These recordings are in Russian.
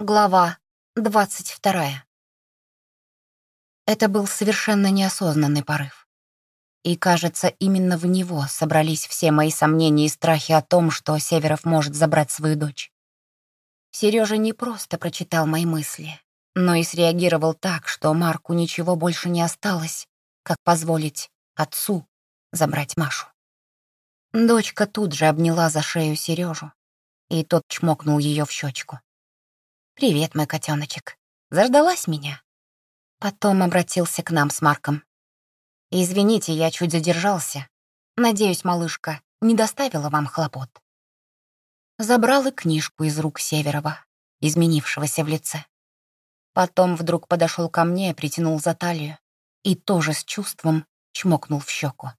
Глава двадцать вторая. Это был совершенно неосознанный порыв. И, кажется, именно в него собрались все мои сомнения и страхи о том, что Северов может забрать свою дочь. Сережа не просто прочитал мои мысли, но и среагировал так, что Марку ничего больше не осталось, как позволить отцу забрать Машу. Дочка тут же обняла за шею Сережу, и тот чмокнул ее в щечку. «Привет, мой котеночек. Заждалась меня?» Потом обратился к нам с Марком. «Извините, я чуть задержался. Надеюсь, малышка не доставила вам хлопот». Забрал и книжку из рук Северова, изменившегося в лице. Потом вдруг подошел ко мне, притянул за талию и тоже с чувством чмокнул в щеку.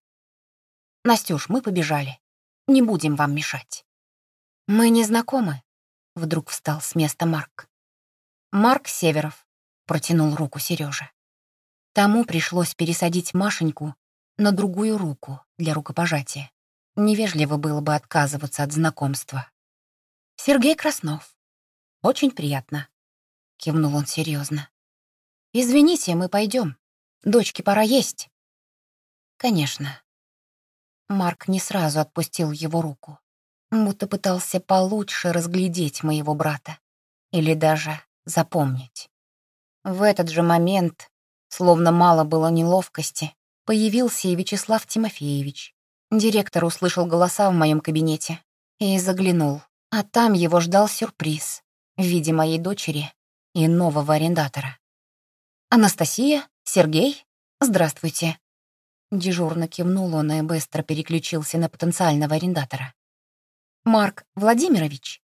«Настюш, мы побежали. Не будем вам мешать». «Мы не знакомы», — вдруг встал с места Марк. «Марк Северов», — протянул руку Сереже. Тому пришлось пересадить Машеньку на другую руку для рукопожатия. Невежливо было бы отказываться от знакомства. «Сергей Краснов. Очень приятно», — кивнул он серьезно. «Извините, мы пойдем. Дочке пора есть». «Конечно», Марк не сразу отпустил его руку, будто пытался получше разглядеть моего брата или даже запомнить. В этот же момент, словно мало было неловкости, появился и Вячеслав Тимофеевич. Директор услышал голоса в моем кабинете и заглянул, а там его ждал сюрприз в виде моей дочери и нового арендатора. «Анастасия? Сергей? Здравствуйте. Дежурно кивнул он и быстро переключился на потенциального арендатора. «Марк Владимирович,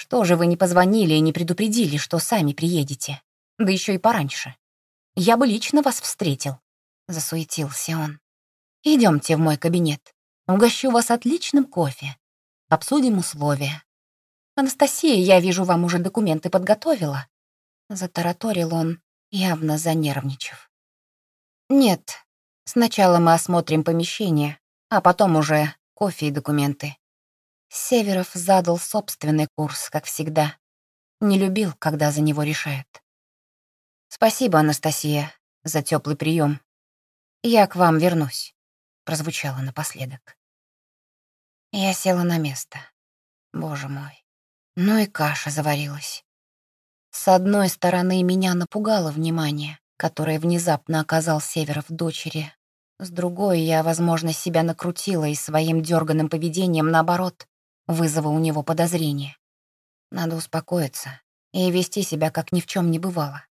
что же вы не позвонили и не предупредили, что сами приедете? Да еще и пораньше. Я бы лично вас встретил», — засуетился он. Идемте в мой кабинет. Угощу вас отличным кофе. Обсудим условия. Анастасия, я вижу, вам уже документы подготовила. Затараторил он, явно занервничав. Нет, Сначала мы осмотрим помещение, а потом уже кофе и документы. Северов задал собственный курс, как всегда. Не любил, когда за него решают. «Спасибо, Анастасия, за теплый прием. Я к вам вернусь», — прозвучало напоследок. Я села на место. Боже мой, ну и каша заварилась. С одной стороны, меня напугало внимание, которое внезапно оказал Северов дочери с другой, я, возможно, себя накрутила и своим дерганым поведением, наоборот, вызова у него подозрения. Надо успокоиться и вести себя, как ни в чем не бывало.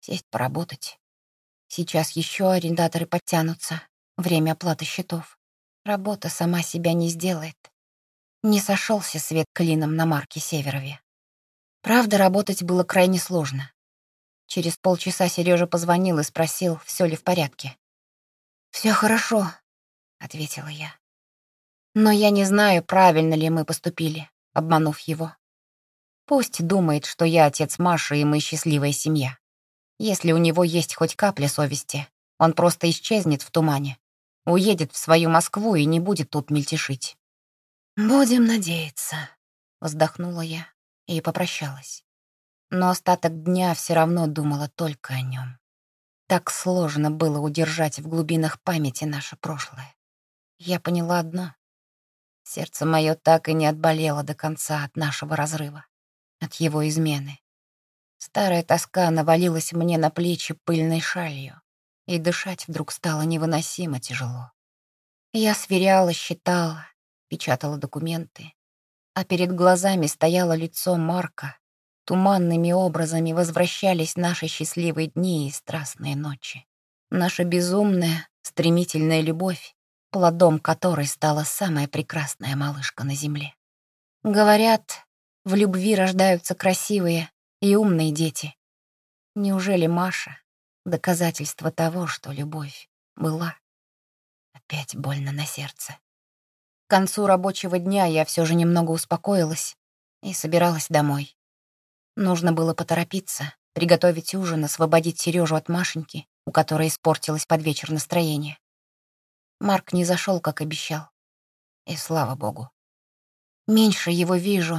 Сесть поработать. Сейчас еще арендаторы подтянутся. Время оплаты счетов. Работа сама себя не сделает. Не сошелся свет клином на марке Северове. Правда, работать было крайне сложно. Через полчаса Сережа позвонил и спросил, все ли в порядке. Все хорошо», — ответила я. «Но я не знаю, правильно ли мы поступили, обманув его. Пусть думает, что я отец Маши, и мы счастливая семья. Если у него есть хоть капля совести, он просто исчезнет в тумане, уедет в свою Москву и не будет тут мельтешить». «Будем надеяться», — вздохнула я и попрощалась. Но остаток дня все равно думала только о нем. Так сложно было удержать в глубинах памяти наше прошлое. Я поняла одно. Сердце мое так и не отболело до конца от нашего разрыва, от его измены. Старая тоска навалилась мне на плечи пыльной шалью, и дышать вдруг стало невыносимо тяжело. Я сверяла, считала, печатала документы, а перед глазами стояло лицо Марка, Туманными образами возвращались наши счастливые дни и страстные ночи. Наша безумная, стремительная любовь, плодом которой стала самая прекрасная малышка на земле. Говорят, в любви рождаются красивые и умные дети. Неужели Маша — доказательство того, что любовь была? Опять больно на сердце. К концу рабочего дня я все же немного успокоилась и собиралась домой. Нужно было поторопиться, приготовить ужин, освободить Сережу от Машеньки, у которой испортилось под вечер настроение. Марк не зашел, как обещал. И слава богу. Меньше его вижу,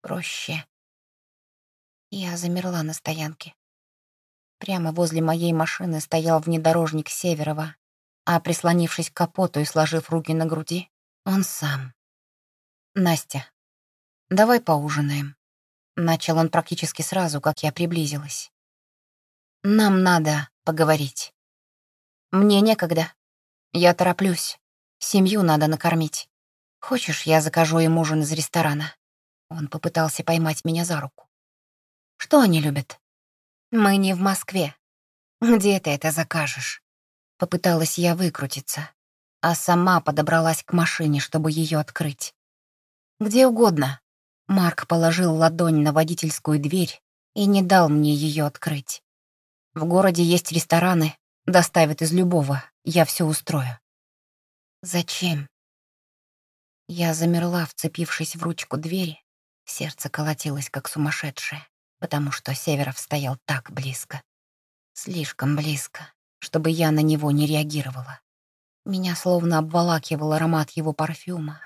проще. Я замерла на стоянке. Прямо возле моей машины стоял внедорожник Северова, а прислонившись к капоту и сложив руки на груди, он сам. «Настя, давай поужинаем». Начал он практически сразу, как я приблизилась. «Нам надо поговорить. Мне некогда. Я тороплюсь. Семью надо накормить. Хочешь, я закажу им ужин из ресторана?» Он попытался поймать меня за руку. «Что они любят?» «Мы не в Москве. Где ты это закажешь?» Попыталась я выкрутиться, а сама подобралась к машине, чтобы ее открыть. «Где угодно». Марк положил ладонь на водительскую дверь и не дал мне ее открыть. «В городе есть рестораны, доставят из любого, я все устрою». «Зачем?» Я замерла, вцепившись в ручку двери. Сердце колотилось, как сумасшедшее, потому что Северов стоял так близко. Слишком близко чтобы я на него не реагировала. Меня словно обволакивал аромат его парфюма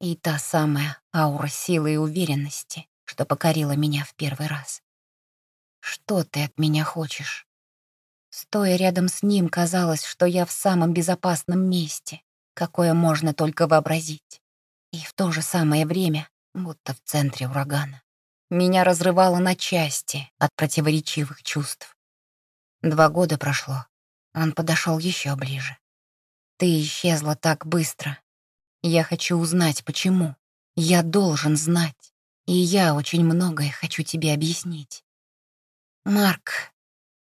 и та самая аура силы и уверенности, что покорила меня в первый раз. «Что ты от меня хочешь?» Стоя рядом с ним, казалось, что я в самом безопасном месте, какое можно только вообразить. И в то же самое время, будто в центре урагана. Меня разрывало на части от противоречивых чувств. Два года прошло, он подошел еще ближе. «Ты исчезла так быстро. Я хочу узнать, почему. Я должен знать. И я очень многое хочу тебе объяснить. Марк,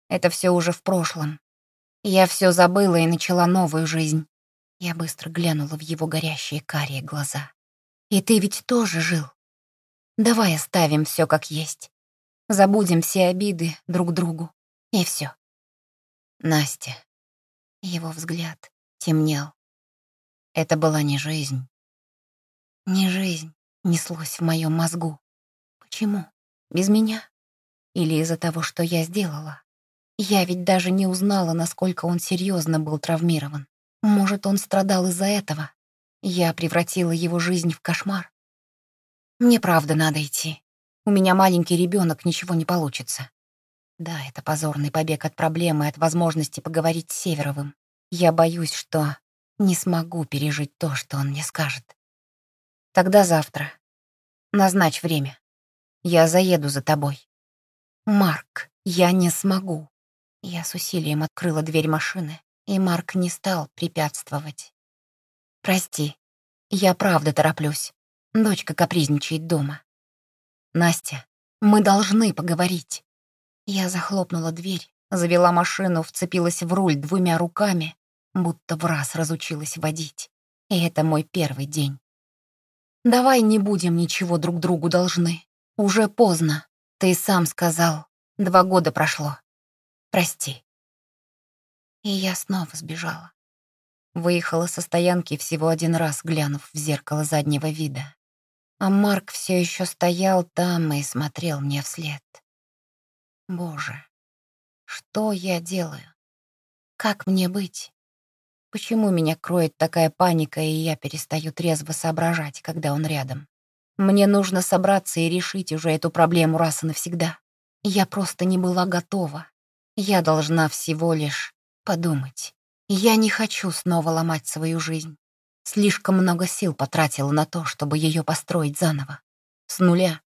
это все уже в прошлом. Я все забыла и начала новую жизнь. Я быстро глянула в его горящие карие глаза. И ты ведь тоже жил. Давай оставим все как есть. Забудем все обиды друг другу. И все. Настя. Его взгляд темнел. Это была не жизнь. Не жизнь неслось в моем мозгу. Почему? Без меня? Или из-за того, что я сделала? Я ведь даже не узнала, насколько он серьезно был травмирован. Может, он страдал из-за этого? Я превратила его жизнь в кошмар. Мне правда надо идти. У меня маленький ребенок, ничего не получится. Да, это позорный побег от проблемы, от возможности поговорить с Северовым. Я боюсь, что не смогу пережить то, что он мне скажет. Тогда завтра. Назначь время. Я заеду за тобой. Марк, я не смогу. Я с усилием открыла дверь машины, и Марк не стал препятствовать. Прости, я правда тороплюсь. Дочка капризничает дома. Настя, мы должны поговорить. Я захлопнула дверь, завела машину, вцепилась в руль двумя руками, будто в раз разучилась водить. И это мой первый день. Давай не будем ничего друг другу должны. Уже поздно. Ты сам сказал. Два года прошло. Прости. И я снова сбежала. Выехала со стоянки всего один раз, глянув в зеркало заднего вида. А Марк все еще стоял там и смотрел мне вслед. Боже, что я делаю? Как мне быть? Почему меня кроет такая паника, и я перестаю трезво соображать, когда он рядом? Мне нужно собраться и решить уже эту проблему раз и навсегда. Я просто не была готова. Я должна всего лишь подумать. Я не хочу снова ломать свою жизнь. Слишком много сил потратила на то, чтобы ее построить заново. С нуля.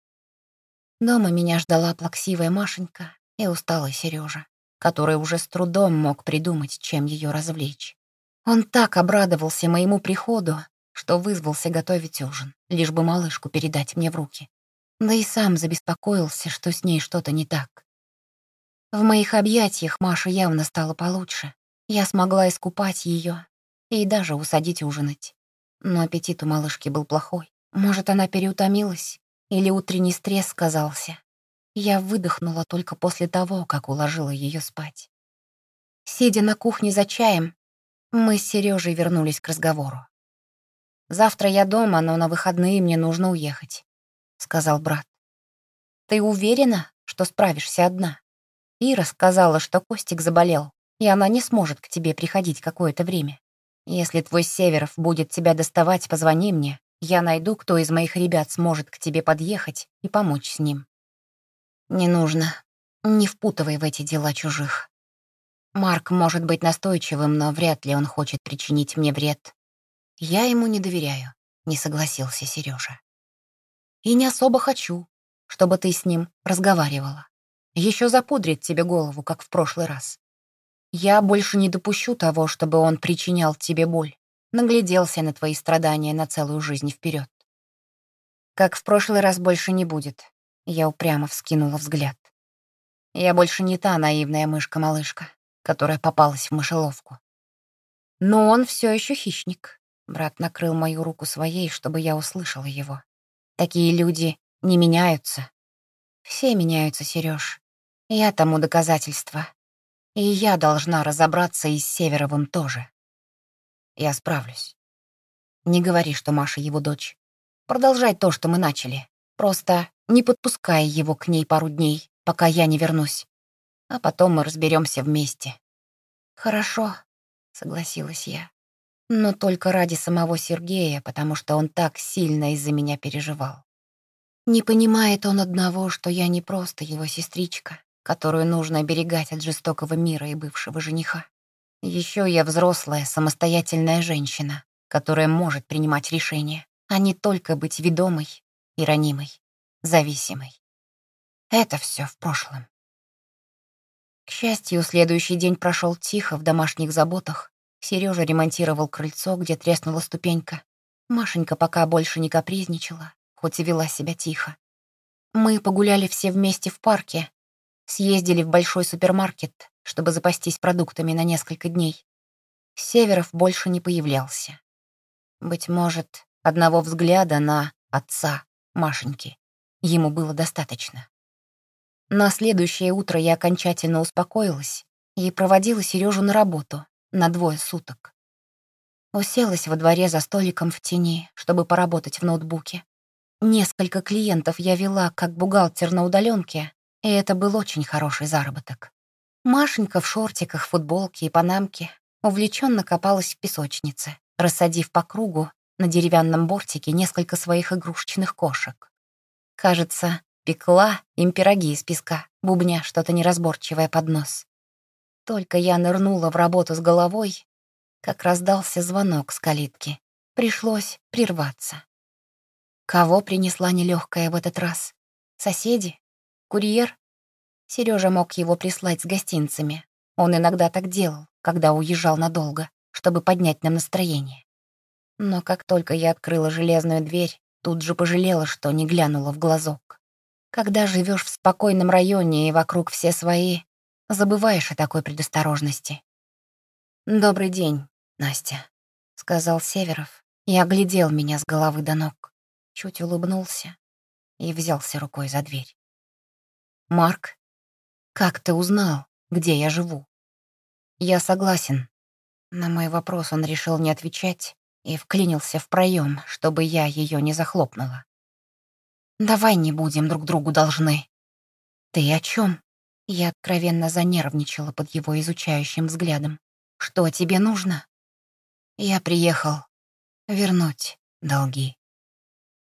Дома меня ждала плаксивая Машенька и усталый Сережа, который уже с трудом мог придумать, чем ее развлечь. Он так обрадовался моему приходу, что вызвался готовить ужин, лишь бы малышку передать мне в руки. Да и сам забеспокоился, что с ней что-то не так. В моих объятиях Маша явно стала получше. Я смогла искупать ее и даже усадить ужинать. Но аппетит у малышки был плохой. Может, она переутомилась? Или утренний стресс сказался. Я выдохнула только после того, как уложила ее спать. Сидя на кухне за чаем, мы с Сережей вернулись к разговору. «Завтра я дома, но на выходные мне нужно уехать», — сказал брат. «Ты уверена, что справишься одна?» Ира сказала, что Костик заболел, и она не сможет к тебе приходить какое-то время. Если твой Северов будет тебя доставать, позвони мне. Я найду, кто из моих ребят сможет к тебе подъехать и помочь с ним. Не нужно. Не впутывай в эти дела чужих. Марк может быть настойчивым, но вряд ли он хочет причинить мне вред. Я ему не доверяю, не согласился Сережа. И не особо хочу, чтобы ты с ним разговаривала. Еще запудрит тебе голову, как в прошлый раз. Я больше не допущу того, чтобы он причинял тебе боль, нагляделся на твои страдания на целую жизнь вперед. Как в прошлый раз больше не будет. Я упрямо вскинула взгляд. Я больше не та наивная мышка-малышка, которая попалась в мышеловку. Но он все еще хищник. Брат накрыл мою руку своей, чтобы я услышала его. Такие люди не меняются. Все меняются, Сереж. Я тому доказательство. И я должна разобраться и с Северовым тоже. Я справлюсь. Не говори, что Маша его дочь. Продолжай то, что мы начали. Просто не подпускай его к ней пару дней, пока я не вернусь. А потом мы разберемся вместе. Хорошо, согласилась я. Но только ради самого Сергея, потому что он так сильно из-за меня переживал. Не понимает он одного, что я не просто его сестричка, которую нужно оберегать от жестокого мира и бывшего жениха. Еще я взрослая, самостоятельная женщина, которая может принимать решения, а не только быть ведомой и ранимой, зависимой. Это все в прошлом. К счастью, следующий день прошел тихо в домашних заботах. Сережа ремонтировал крыльцо, где треснула ступенька. Машенька пока больше не капризничала, хоть и вела себя тихо. Мы погуляли все вместе в парке, Съездили в большой супермаркет, чтобы запастись продуктами на несколько дней. Северов больше не появлялся. Быть может, одного взгляда на отца Машеньки ему было достаточно. На следующее утро я окончательно успокоилась и проводила Сережу на работу на двое суток. Уселась во дворе за столиком в тени, чтобы поработать в ноутбуке. Несколько клиентов я вела как бухгалтер на удаленке, и это был очень хороший заработок. Машенька в шортиках, футболке и панамке увлеченно копалась в песочнице, рассадив по кругу на деревянном бортике несколько своих игрушечных кошек. Кажется, пекла им пироги из песка, бубня что-то неразборчивое под нос. Только я нырнула в работу с головой, как раздался звонок с калитки. Пришлось прерваться. Кого принесла нелегкая в этот раз? Соседи? Курьер? Сережа мог его прислать с гостинцами. Он иногда так делал, когда уезжал надолго, чтобы поднять нам настроение. Но как только я открыла железную дверь, тут же пожалела, что не глянула в глазок. Когда живешь в спокойном районе и вокруг все свои, забываешь о такой предосторожности. «Добрый день, Настя», — сказал Северов и оглядел меня с головы до ног. Чуть улыбнулся и взялся рукой за дверь. «Марк, как ты узнал, где я живу?» «Я согласен». На мой вопрос он решил не отвечать и вклинился в проем, чтобы я ее не захлопнула. «Давай не будем друг другу должны». «Ты о чем? Я откровенно занервничала под его изучающим взглядом. «Что тебе нужно?» «Я приехал вернуть долги».